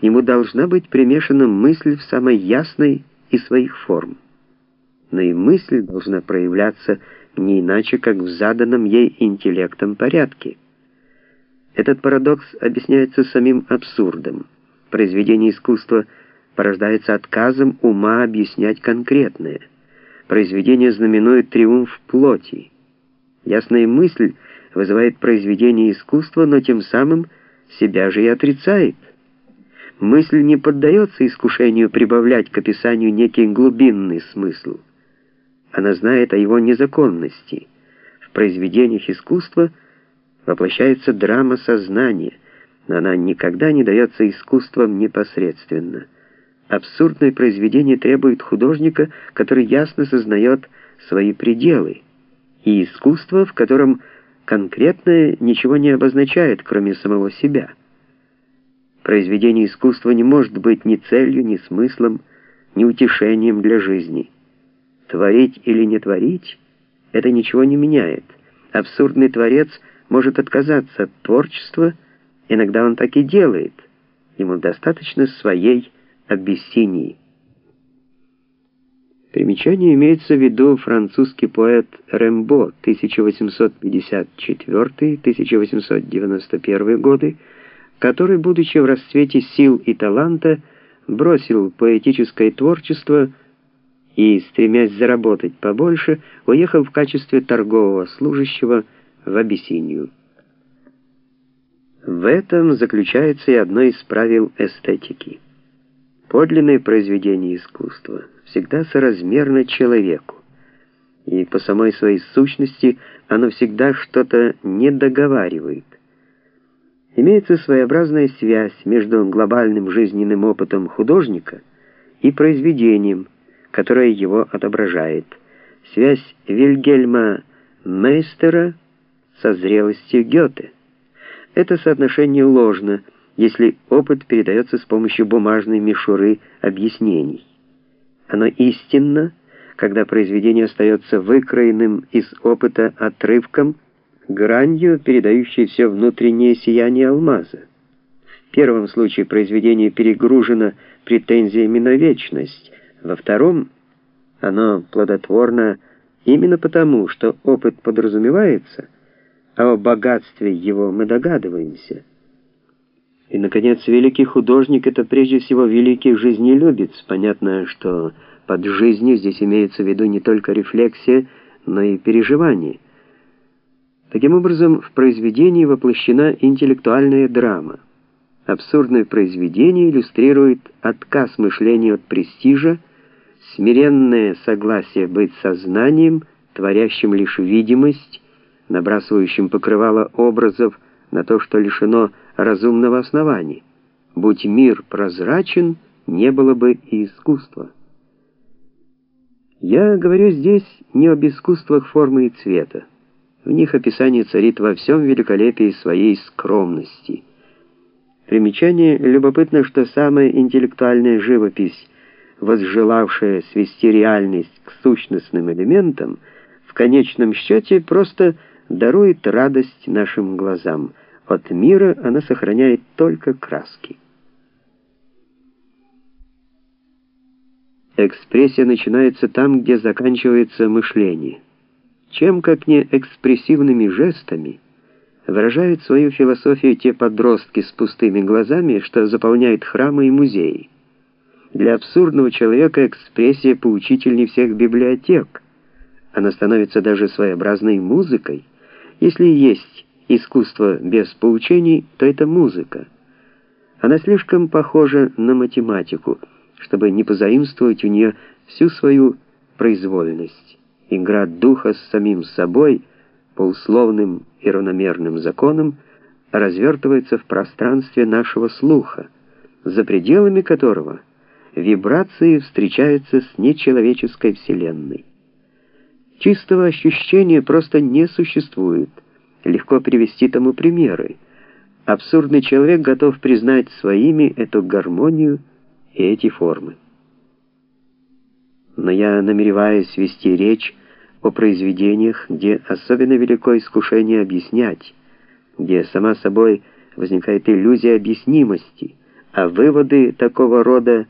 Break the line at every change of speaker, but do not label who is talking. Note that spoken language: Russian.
К нему должна быть примешана мысль в самой ясной из своих форм. Но и мысль должна проявляться не иначе, как в заданном ей интеллектом порядке. Этот парадокс объясняется самим абсурдом. Произведение искусства порождается отказом ума объяснять конкретное. Произведение знаменует триумф плоти. Ясная мысль вызывает произведение искусства, но тем самым себя же и отрицает. Мысль не поддается искушению прибавлять к описанию некий глубинный смысл. Она знает о его незаконности. В произведениях искусства воплощается драма сознания, но она никогда не дается искусством непосредственно. Абсурдное произведение требует художника, который ясно сознает свои пределы, и искусство, в котором конкретное ничего не обозначает, кроме самого себя. Произведение искусства не может быть ни целью, ни смыслом, ни утешением для жизни. Творить или не творить — это ничего не меняет. Абсурдный творец может отказаться от творчества, иногда он так и делает. Ему достаточно своей Абиссинии. Примечание имеется в виду французский поэт Рембо 1854-1891 годы, который, будучи в расцвете сил и таланта, бросил поэтическое творчество и, стремясь заработать побольше, уехал в качестве торгового служащего в Абиссинию. В этом заключается и одно из правил эстетики. Подлинное произведение искусства всегда соразмерно человеку, и по самой своей сущности оно всегда что-то недоговаривает. Имеется своеобразная связь между глобальным жизненным опытом художника и произведением, которое его отображает. Связь Вильгельма Мейстера со зрелостью Гёте. Это соотношение ложно, если опыт передается с помощью бумажной мишуры объяснений. Оно истинно, когда произведение остается выкроенным из опыта отрывком, гранью, передающей все внутреннее сияние алмаза. В первом случае произведение перегружено претензиями на вечность, во втором оно плодотворно именно потому, что опыт подразумевается, а о богатстве его мы догадываемся. И, наконец, великий художник — это прежде всего великий жизнелюбец. Понятно, что под жизнью здесь имеется в виду не только рефлексия, но и переживание. Таким образом, в произведении воплощена интеллектуальная драма. Абсурдное произведение иллюстрирует отказ мышления от престижа, смиренное согласие быть сознанием, творящим лишь видимость, набрасывающим покрывало образов на то, что лишено разумного основания. Будь мир прозрачен, не было бы и искусства. Я говорю здесь не об искусствах формы и цвета. В них описание царит во всем великолепии своей скромности. Примечание любопытно, что самая интеллектуальная живопись, возжелавшая свести реальность к сущностным элементам, в конечном счете просто дарует радость нашим глазам – от мира она сохраняет только краски. Экспрессия начинается там, где заканчивается мышление. Чем, как не экспрессивными жестами, выражают свою философию те подростки с пустыми глазами, что заполняют храмы и музеи. Для абсурдного человека экспрессия поучительней всех библиотек. Она становится даже своеобразной музыкой, если есть искусство без поучений, то это музыка. Она слишком похожа на математику, чтобы не позаимствовать у нее всю свою произвольность. Игра духа с самим собой по условным и равномерным законам развертывается в пространстве нашего слуха, за пределами которого вибрации встречаются с нечеловеческой вселенной. Чистого ощущения просто не существует — Легко привести тому примеры. Абсурдный человек готов признать своими эту гармонию и эти формы. Но я намереваюсь вести речь о произведениях, где особенно велико искушение объяснять, где сама собой возникает иллюзия объяснимости, а выводы такого рода